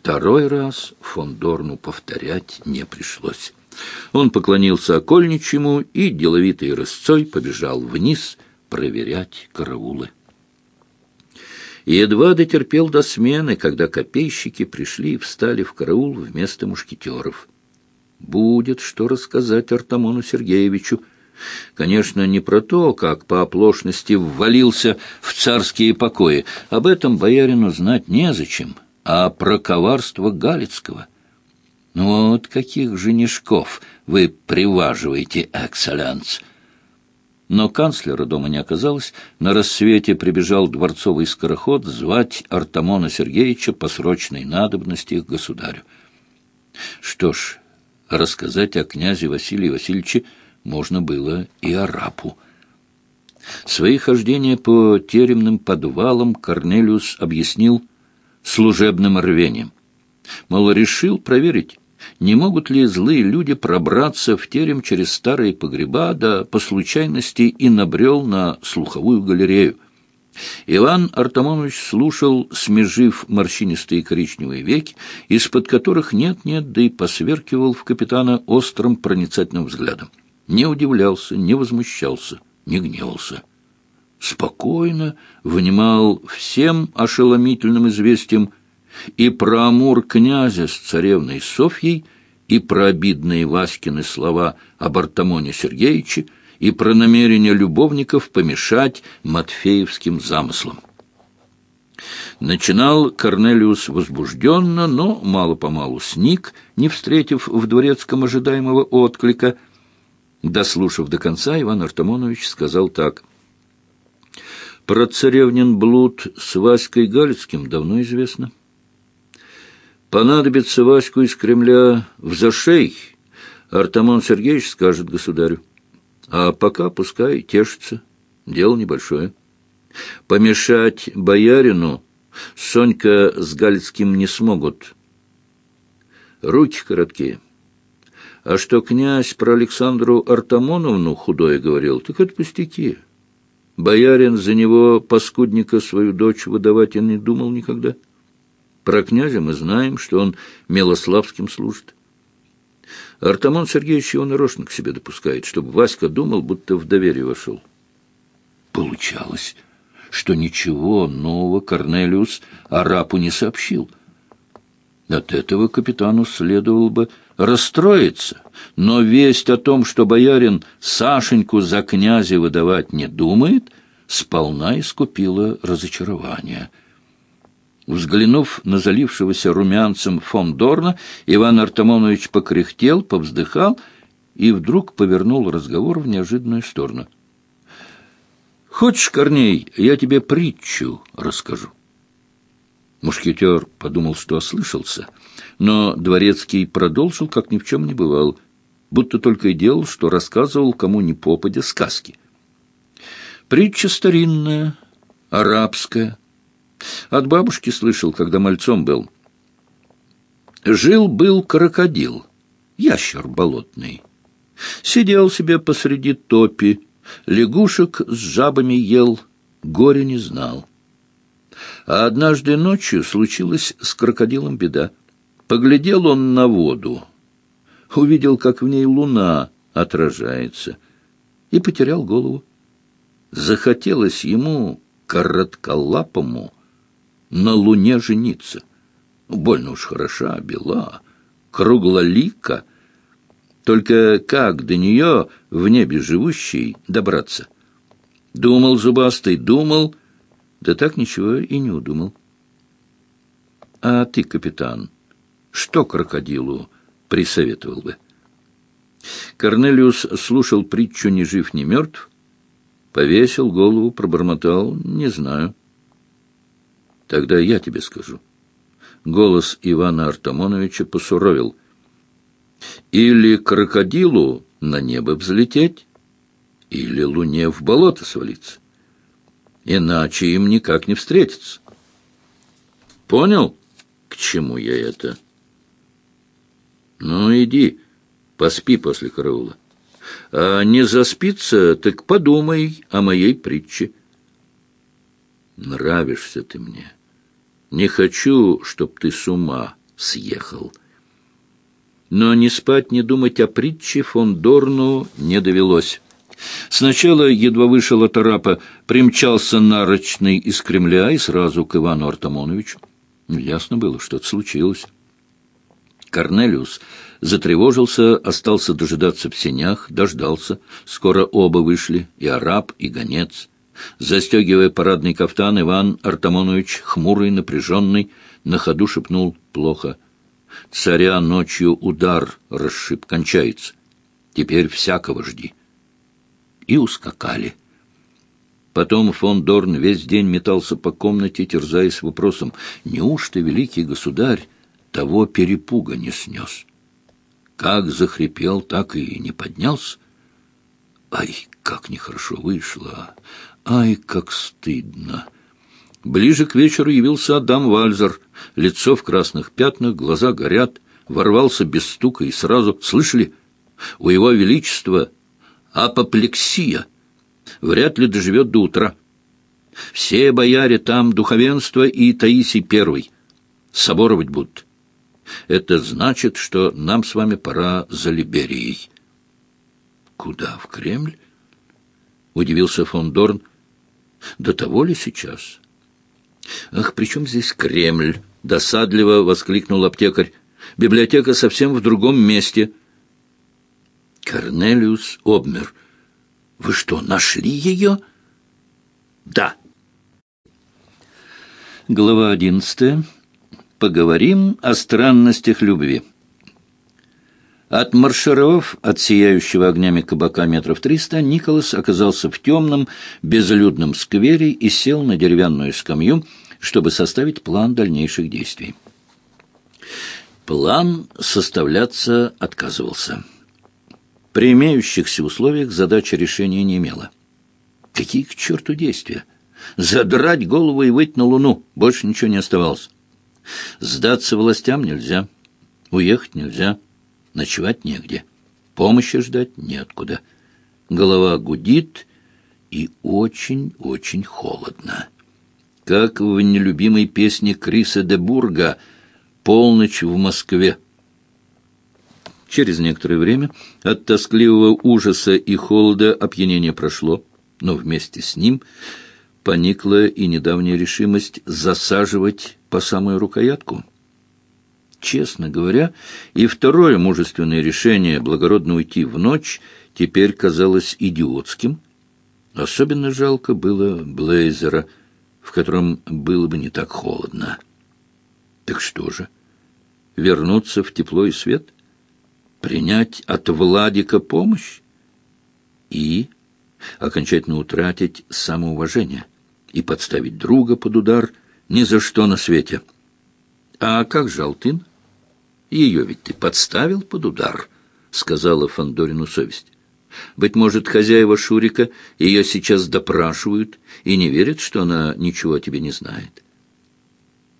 Второй раз фон Дорну повторять не пришлось. Он поклонился окольничьему и деловитой рысцой побежал вниз проверять караулы. Едва дотерпел до смены, когда копейщики пришли и встали в караул вместо мушкетеров. Будет что рассказать Артамону Сергеевичу. Конечно, не про то, как по оплошности ввалился в царские покои. Об этом боярину знать незачем, а про коварство Галицкого. Ну вот каких женишков вы приваживаете, экселленс! Но канцлера дома не оказалось. На рассвете прибежал дворцовый скороход звать Артамона Сергеевича по срочной надобности к государю. Что ж, рассказать о князе Василии Васильевиче можно было и арапу. Свои хождения по теремным подвалам Корнелиус объяснил служебным рвением. Мол, решил проверить, не могут ли злые люди пробраться в терем через старые погреба, да по случайности и набрел на слуховую галерею. Иван Артамонович слушал, смежив морщинистые коричневые веки, из-под которых нет-нет, да и посверкивал в капитана острым проницательным взглядом. Не удивлялся, не возмущался, не гневался. Спокойно внимал всем ошеломительным известиям и про Амур князя с царевной Софьей, и про обидные Васькины слова об Артамоне Сергеевиче, и про намерение любовников помешать матфеевским замыслам. Начинал Корнелиус возбужденно, но мало-помалу сник, не встретив в дворецком ожидаемого отклика. Дослушав до конца, Иван Артамонович сказал так. «Про царевнин блуд с Васькой Галицким давно известно». Понадобится Ваську из Кремля в зашей, Артамон Сергеевич скажет государю. А пока пускай тешится, дело небольшое. Помешать боярину Сонька с Галицким не смогут. Руки короткие. А что князь про Александру Артамоновну худое говорил, так это пустяки. Боярин за него, паскудника, свою дочь выдавать и не думал никогда. — про князя мы знаем, что он Милославским служит. Артамон Сергеевич его нарочно к себе допускает, чтобы Васька думал, будто в доверие вошел. Получалось, что ничего нового Корнелиус арапу не сообщил. От этого капитану следовало бы расстроиться, но весть о том, что боярин Сашеньку за князя выдавать не думает, сполна искупила разочарование — Взглянув на залившегося румянцем фон Дорна, Иван Артамонович покряхтел, повздыхал и вдруг повернул разговор в неожиданную сторону. «Хочешь, Корней, я тебе притчу расскажу?» Мушкетер подумал, что ослышался, но Дворецкий продолжил, как ни в чем не бывал, будто только и делал, что рассказывал кому ни попадя сказки. Притча старинная, арабская, от бабушки слышал, когда мальцом был. Жил-был крокодил, ящер болотный. Сидел себе посреди топи, лягушек с жабами ел, горе не знал. А однажды ночью случилась с крокодилом беда. Поглядел он на воду, увидел, как в ней луна отражается, и потерял голову. Захотелось ему, коротколапому, на луне жениться. Больно уж хороша, бела, круглолика. Только как до нее в небе живущей добраться? Думал зубастый, думал, да так ничего и не удумал. А ты, капитан, что крокодилу присоветовал бы? Корнелиус слушал притчу «Ни жив, ни мертв», повесил голову, пробормотал «Не знаю». Тогда я тебе скажу. Голос Ивана Артамоновича посуровил. Или крокодилу на небо взлететь, или луне в болото свалиться. Иначе им никак не встретиться. Понял, к чему я это? Ну, иди, поспи после караула. А не заспиться, так подумай о моей притче. Нравишься ты мне. Не хочу, чтоб ты с ума съехал. Но ни спать, ни думать о притче фон Дорну не довелось. Сначала, едва вышел от арапа, примчался нарочный из Кремля и сразу к Ивану Артамоновичу. Ясно было, что-то случилось. Корнелиус затревожился, остался дожидаться в сенях, дождался. Скоро оба вышли, и араб, и гонец. Застегивая парадный кафтан, Иван Артамонович, хмурый, напряженный, на ходу шепнул «плохо». Царя ночью удар расшиб, кончается. Теперь всякого жди. И ускакали. Потом фон Дорн весь день метался по комнате, терзаясь вопросом, неужто великий государь того перепуга не снес? Как захрипел, так и не поднялся. Ай, как нехорошо вышло! Ай, как стыдно! Ближе к вечеру явился Адам Вальзер. Лицо в красных пятнах, глаза горят. Ворвался без стука и сразу... Слышали? У его величества апоплексия. Вряд ли доживет до утра. Все бояре там, духовенство и Таисий Первый. Соборовать будут. Это значит, что нам с вами пора за Либерией. Куда? В Кремль? Удивился фон Дорн. До того ли сейчас? «Ах, при чем здесь Кремль?» — досадливо воскликнул аптекарь. «Библиотека совсем в другом месте». Корнелиус обмер. «Вы что, нашли ее?» «Да». Глава одиннадцатая. Поговорим о странностях любви. Отмаршировав от сияющего огнями кабака метров триста, Николас оказался в темном, безлюдном сквере и сел на деревянную скамью, чтобы составить план дальнейших действий. План составляться отказывался. При имеющихся условиях задача решения не имела. Какие к черту действия? Задрать голову и выйти на луну. Больше ничего не оставалось. Сдаться властям нельзя. Уехать нельзя. Ночевать негде. Помощи ждать неоткуда. Голова гудит и очень-очень холодно. Как в нелюбимой песне Криса де Бурга «Полночь в Москве». Через некоторое время от тоскливого ужаса и холода опьянение прошло, но вместе с ним поникла и недавняя решимость засаживать по самую рукоятку. Честно говоря, и второе мужественное решение благородно уйти в ночь теперь казалось идиотским. Особенно жалко было Блейзера, в котором было бы не так холодно. Так что же, вернуться в тепло и свет? Принять от Владика помощь? И окончательно утратить самоуважение и подставить друга под удар ни за что на свете. А как же? Ее ведь ты подставил под удар, — сказала Фандорину совесть. Быть может, хозяева Шурика ее сейчас допрашивают и не верят, что она ничего о тебе не знает.